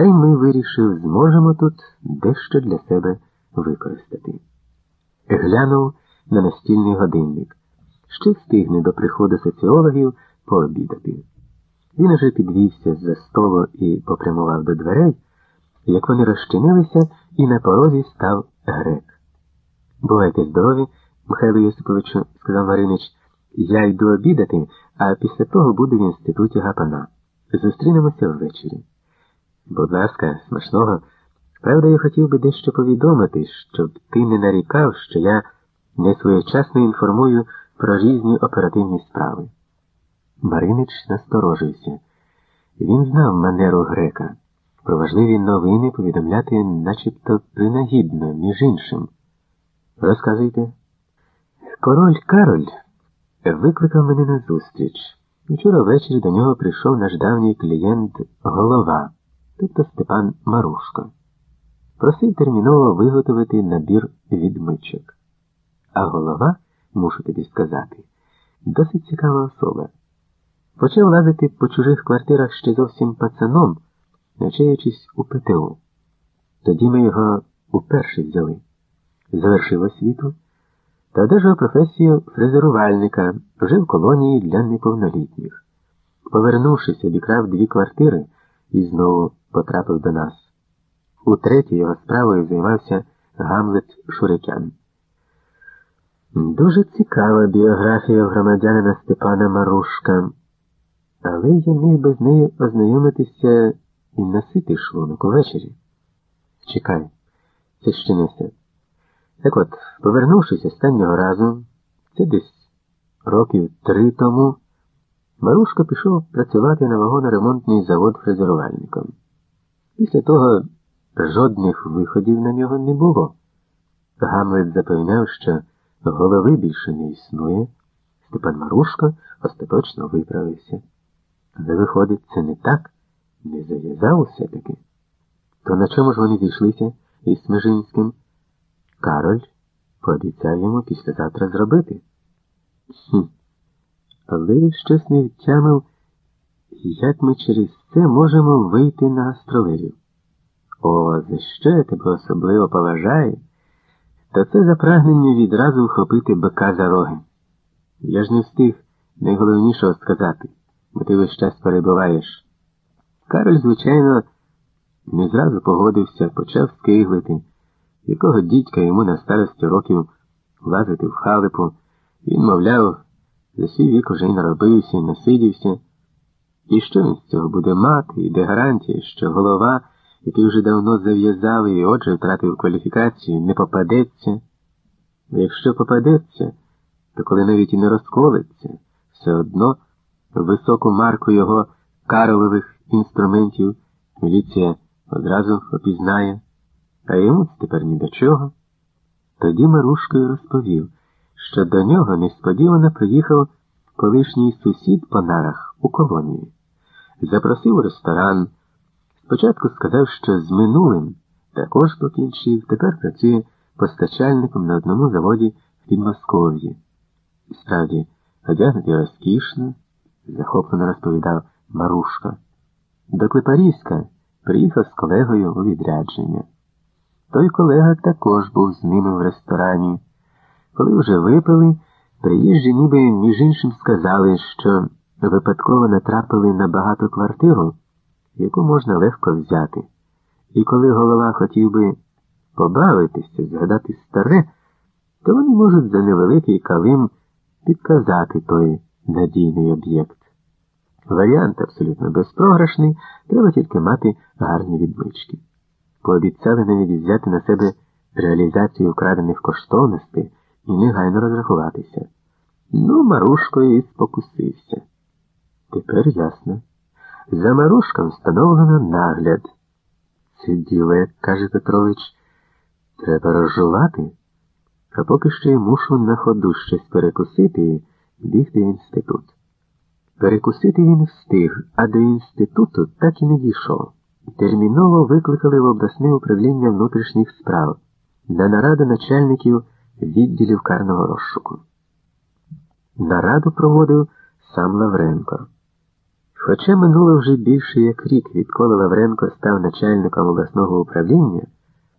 Та й ми вирішив, зможемо тут дещо для себе використати. Глянув на настільний годинник. Ще встигне до приходу соціологів пообідати. Він уже підвівся з-за столу і попрямував до дверей, як вони розчинилися, і на порозі став грек. Бувайте здорові, Михайло Йосиповичу, сказав Маринич, я йду обідати, а після того буду в інституті гапана. Зустрінемося ввечері. Будь ласка, смачного. Правда, я хотів би дещо повідомити, щоб ти не нарікав, що я не своєчасно інформую про різні оперативні справи. Маринич насторожився. Він знав манеру грека. Про важливі новини повідомляти начебто принагідно, між іншим. Розказуйте. Король Кароль викликав мене на зустріч. Вчора ввечері до нього прийшов наш давній клієнт голова, тобто Степан Марушко. Просив терміново виготовити набір відмичок. А голова, мушу тобі сказати, досить цікава особа. Почав лазити по чужих квартирах ще зовсім пацаном, навчаючись у ПТУ. Тоді ми його уперше взяли. Завершив освіту та одержав професію фрезерувальника, жив в колонії для неповнолітніх. Повернувшись, обікрав дві квартири і знову потрапив до нас. У третій його справою займався Гамлет Шурикян. Дуже цікава біографія громадянина Степана Марушка, але я міг би з нею ознайомитися і насити шлунок увечері. Чекай, це ще не все. Так от, повернувшись останнього разу, це десь років три тому, Марушка пішов працювати на вагоноремонтний завод фрезерувальником. Після того жодних виходів на нього не було. Гамлет запевняв, що голови більше не існує. Степан Марушко остаточно виправився. Але, виходить, це не так, не зав'язав усе таки. То на чому ж вони зійшлися із Смежинським? Кароль пообіцяв йому післязавтра зробити. Хм. Але щось не втямив, як ми через це можемо вийти на астролерів. О, за що я тебе особливо поважаю, то це за прагнення відразу вхопити бика за роги. Я ж не встиг найголовнішого сказати, бо ти весь час перебуваєш. Кароль, звичайно, не зразу погодився, почав скиглити, якого дідька йому на старості років лазити в халипу. Він, мовляв, за свій вік уже й наробився, і насидівся. І що він з цього буде мати, і де гарантія, що голова який вже давно зав'язав і отже втратив кваліфікацію, не попадеться. Якщо попадеться, то коли навіть і не розколиться, все одно високу марку його каролових інструментів міліція одразу опізнає, а йому тепер ні до чого. Тоді Марушкою розповів, що до нього несподівано приїхав колишній сусід по нарах у колонії, запросив у ресторан. Спочатку сказав, що з минулим також покінчив, тепер працює постачальником на одному заводі в Підмосков'ї. Справді, одягнутий розкішно, захоплено розповідав Марушка. До Клепарівська приїхав з колегою у відрядження. Той колега також був з ними в ресторані. Коли вже випили, приїжджі ніби між іншим сказали, що випадково натрапили на багату квартиру яку можна легко взяти. І коли голова хотів би побавитися, згадати старе, то вони можуть за невеликий калим підказати той надійний об'єкт. Варіант абсолютно безпрограшний, треба тільки мати гарні відмички. Пообіцяли навіть взяти на себе реалізацію вкрадених коштовностей і негайно розрахуватися. Ну, Марушко і спокусився. Тепер ясно. За Марушком встановлено нагляд. Це діло, як каже Петрович, треба розжувати, а поки що я мушу на ходу щось перекусити і бігти в інститут. Перекусити він встиг, а до інституту так і не дійшов. Терміново викликали в обласне управління внутрішніх справ на нараду начальників відділів карного розшуку. Нараду проводив сам Лавренко. Хоча минуло вже більше як рік, відколи Лавренко став начальником обласного управління.